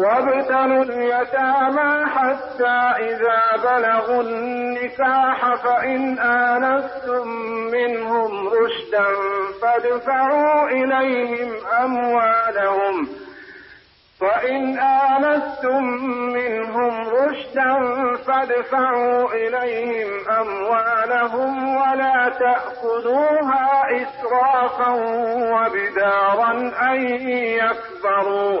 وابتلوا اليتامى حتى إذا بلغوا النكاح فإن آنستم منهم رشدا فادفعوا إليهم أموالهم. فإن آنستم منهم رشدا فادفعوا إليهم أموالهم ولا تأخذوها إسرافا وبدارا أن يكبروا.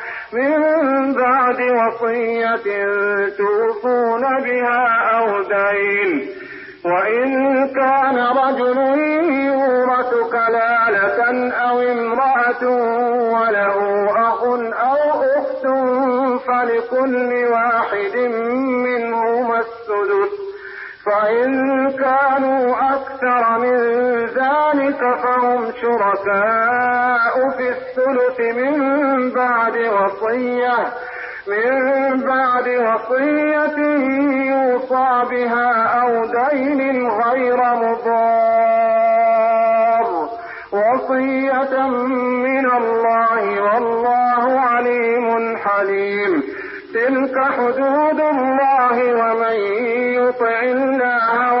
من بعد وصية توصون بها أو دين. وإن كان رجل يورث كلالة أو امرأة وله أخ أو أخت فلكل واحد منهما السدس. فإن كانوا أكثر من ذلك شركاء في الثلث من بعد وصية من بعد وصية يوصى بها أو دين غير مضار. وصية من الله والله عليم حليم. تلك حدود الله ومن يطع الله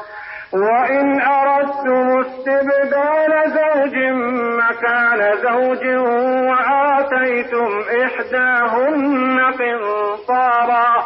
وإن أردتم استبدال زوج مكان زوج وآتيتم إحداهن قنطارا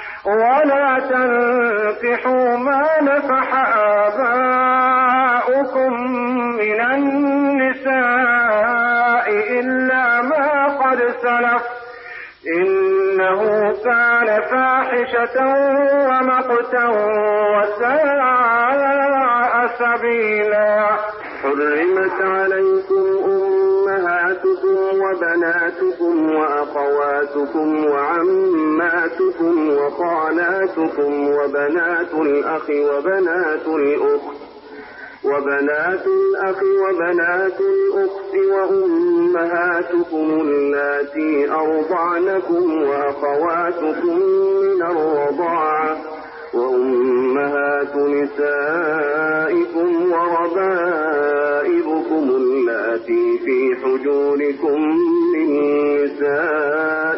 ولا تنكحوا ما نفح آباؤكم من النساء إلا ما قد سلف. إنه كان فاحشة ومقتا وساء سبيلا. حرمت عليكم أمهاتكم وبناتكم وأخواتكم وعماتكم وخالاتكم وبنات الأخ وبنات الأخت وبنات الأخ وبنات الأخت وأمهاتكم اللاتي أرضعنكم وأخواتكم من الرضاعة وأمهات نسائكم وربائبكم اللاتي في حجوركم من نسائكم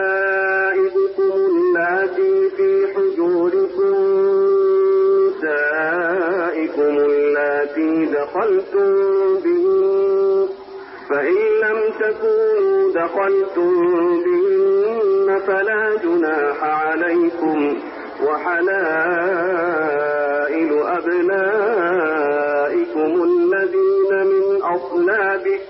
وربائبكم اللاتي في حجوركم نسائكم اللاتي دخلتم بهن فإن لم تكونوا دخلتم بهن فلا جناح عليكم وحلائل أبنائكم الذين من أصلابكم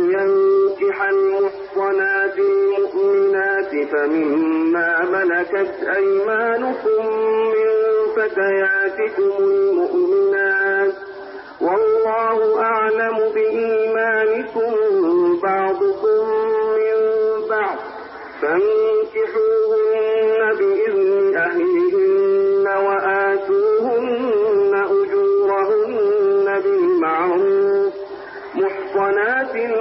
ينكح المحصنات المؤمنات فمما ملكت أيمانكم من فتياتكم المؤمنات والله أعلم بإيمانكم بعضكم من بعض فانكحوهن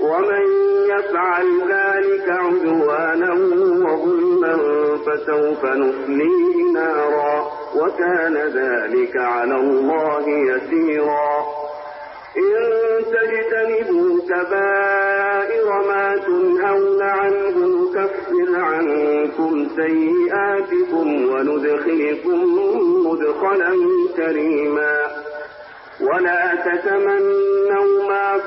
ومن يفعل ذلك عدوانا وظلما فسوف نصليه نارا وكان ذلك على الله يسيرا. إن تجتنبوا كبائر ما تنهون عنه نكفر عنكم سيئاتكم وندخلكم مدخلا كريما. ولا تتمنوا ما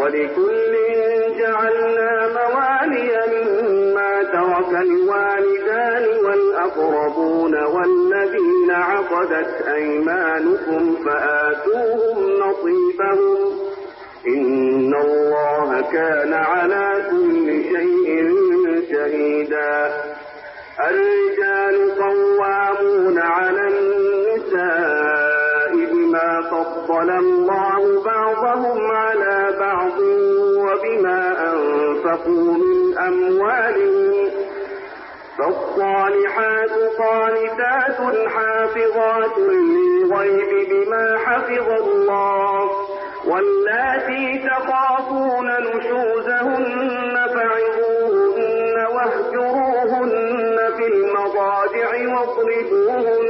ولكل جعلنا موالي مما ترك الوالدان والأقربون والذين عقدت أيمانكم فآتوهم نصيبهم. إن الله كان على كل شيء شهيدا. الرجال قوامون على النساء بما فضل الله بعضهم على بعض وبما أنفقوا من أموالهم فالصالحات قانتات حافظات للغيب بما حفظ الله واللاتي تخافون نشوزهن فعظوهن واهجروهن في المضاجع واضربوهن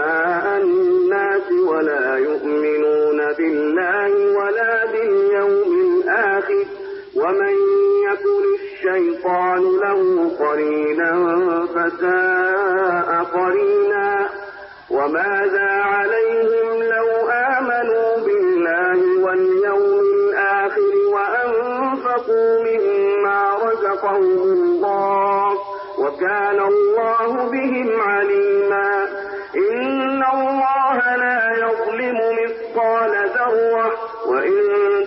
ولا يؤمنون بالله ولا باليوم الآخر ومن يكن الشيطان له قرينا فساء قرينا وماذا عليهم لو آمنوا بالله واليوم الآخر وأنفقوا مما رزقهم الله وكان الله بهم عليما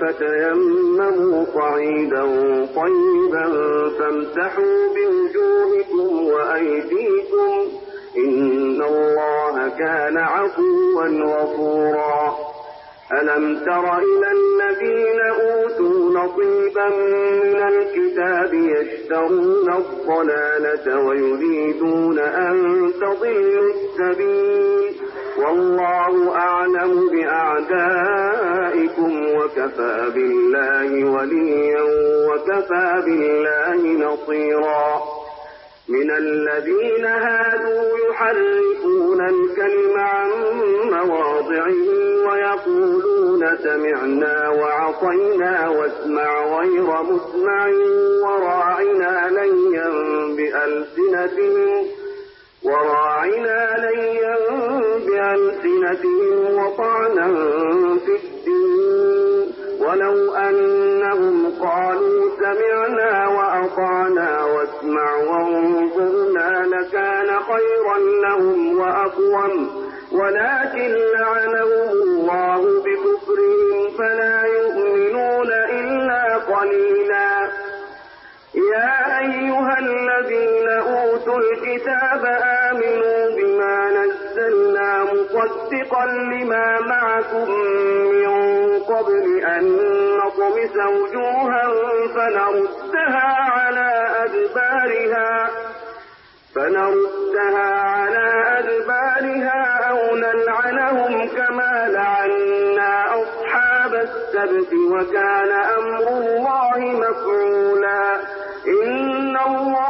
فتيمموا صعيدا طيبا فامسحوا بوجوهكم وأيديكم إن الله كان عفوا غفورا. ألم تر إلى الذين أوتوا نصيبا من الكتاب يشترون الضلالة ويريدون أن تضلوا السبيل والله أعلم بأعدائكم وكفى بالله وليا وكفى بالله نصيرا. من الذين هادوا يحرفون الكلم عن مواضعه ويقولون سمعنا وعصينا واسمع غير مسمع وراعنا ليا بألسنتهم وراعنا ليا بألسنتهم وطعنا في الدين. ولو أنهم قالوا سمعنا وأطعنا واسمع وانظرنا لكان خيرا لهم وأقوم. ولكن لعنهم الله بكفرهم فلا يؤمنون إلا قليلا. يا أيها الذين الكتاب آمنوا بما نزلنا مصدقا لما معكم من قبل أن نطمس وجوها فنردها على أدبارها فنردها على أدبارها أو نلعنهم كما لعنا أصحاب السبت وكان أمر الله مفعولا. إن الله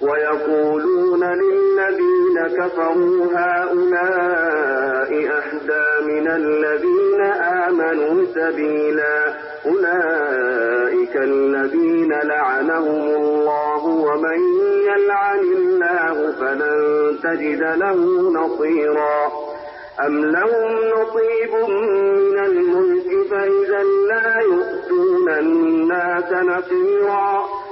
ويقولون للذين كفروا هؤلاء أهدى من الذين آمنوا سبيلا أولئك الذين لعنهم الله ومن يلعن الله فلن تجد له نصيرا أم لهم نصيب من الملك فإذا لا يؤتون الناس نصيرا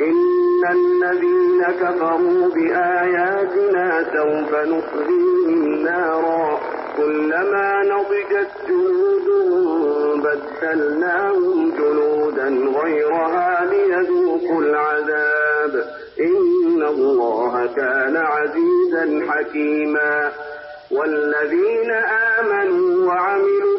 إن الذين كفروا بآياتنا سوف نصليهم نارا. كلما نضجت جلودهم بدلناهم جلودا غيرها ليذوقوا العذاب. إن الله كان عزيزا حكيما. والذين آمنوا وعملوا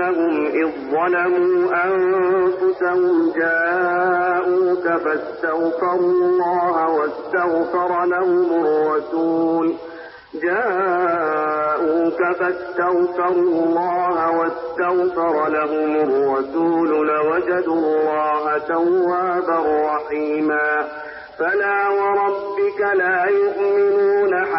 أنهم إذ ظلموا أنفسهم جاءوك فاستغفروا الله واستغفر لهم الرسول. جاءوك فاستغفروا الله واستغفر لهم الرسول لوجدوا الله توابا رحيما. فلا وربك لا يؤمنون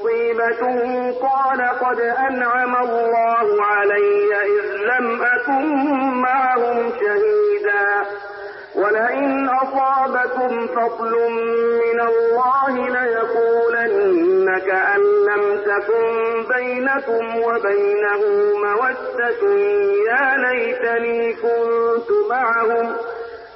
مصيبة قال قد أنعم الله علي إذ لم أكن معهم شهيدا. ولئن أصابكم فضل من الله ليقولن كأن لم تكن بينكم وبينه مودة. يا ليتني كنت معهم.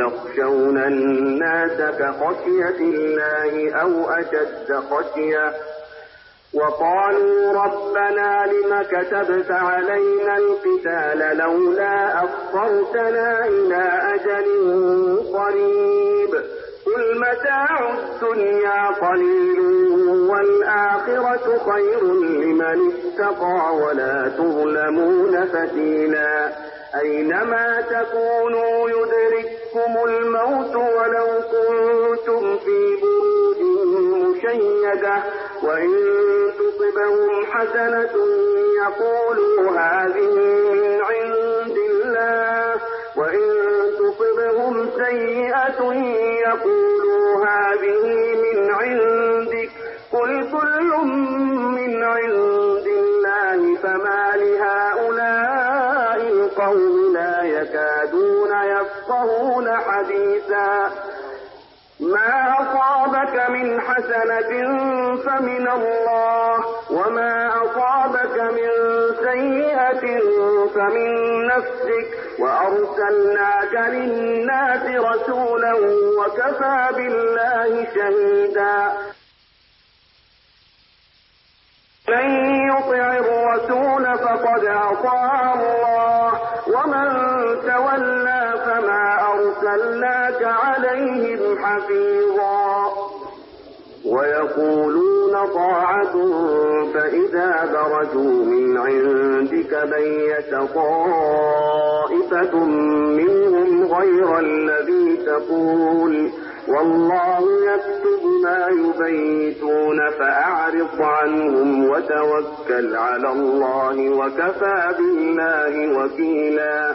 يخشون الناس كخشية الله أو أشد خشية. وقالوا ربنا لم كتبت علينا القتال لولا أخرتنا إلى أجل قريب. قل متاع الدنيا قليل والآخرة خير لمن اتقى ولا تظلمون فتيلا. أينما تكونوا يدرككم الموت ولو كنتم في بروج مشيدة وإن تصبهم حسنة يقولوا هذه من عند الله وإن تصبهم سيئة يقولوا هذه من عندك. قل كل من عند يفقهون حديثا. ما أصابك من حسنة فمن الله وما أصابك من سيئة فمن نفسك. وأرسلناك للناس رسولا وكفى بالله شهيدا. من يطع الرسول فقد أطاع الله ومن تولى أرسلناك عليهم حفيظا. ويقولون طاعة فإذا برزوا من عندك بيت طائفة منهم غير الذي تقول. والله يكتب ما يبيتون فأعرض عنهم وتوكل على الله وكفى بالله وكيلا.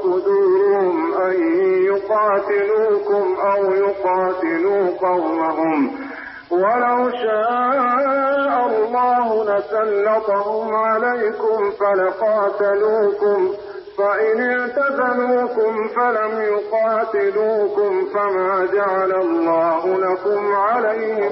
يقاتلوكم أو يقاتلوا قومهم. ولو شاء الله لسلطهم عليكم فلقاتلوكم فإن اعتزلوكم فلم يقاتلوكم فما جعل الله لكم عليهم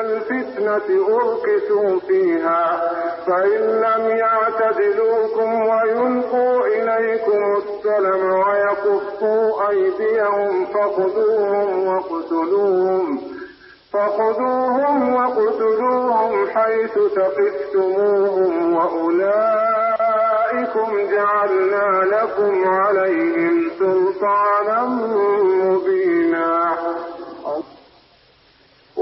الفتنة أركسوا فيها فإن لم يعتدلوكم ويلقوا إليكم السلم ويكفوا أيديهم فخذوهم وقتلوهم فخذوهم وقتلوهم حيث ثقفتموهم وأولئكم جعلنا لكم عليهم سلطانا مبينا.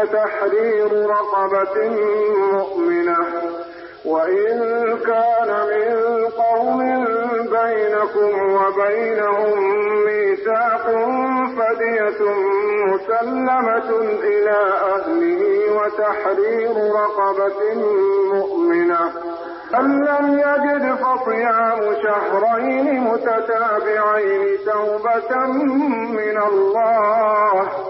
فتحرير رقبة مؤمنة وإن كان من قوم بينكم وبينهم ميثاق فدية مسلمة إلى أهله وتحرير رقبة مؤمنة. من لم يجد فصيام شهرين متتابعين توبة من الله؟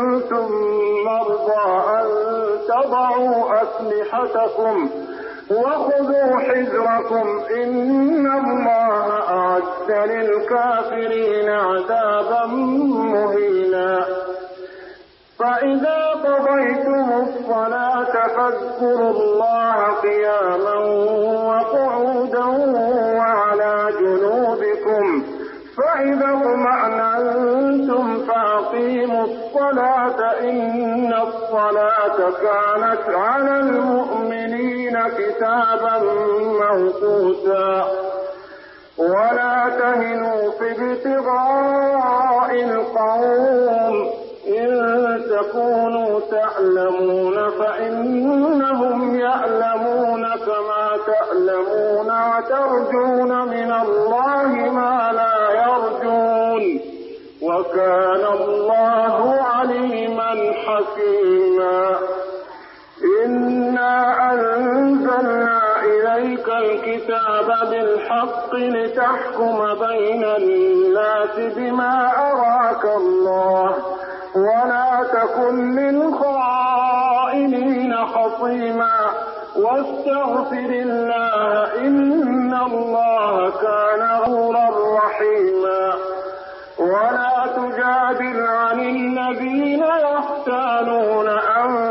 تضعوا أسلحتكم وخذوا حذركم. إن الله أعد للكافرين عذابا مهينا. فإذا قضيتم الصلاة فاذكروا الله قياما الصلاة كانت على المؤمنين كتابا موقوتا. ولا تهنوا في ابتغاء القوم. إن تكونوا تعلمون فإنهم يعلمون كما تألمون وترجون من الله ما لا يرجون. وكان الله عليما حكيما. أنزلنا إليك الكتاب بالحق لتحكم بين الناس بما أراك الله ولا تكن للخائنين خصيما واستغفر الله إن الله كان غورا رحيما ولا تجادل عن الذين يختانون أنفسهم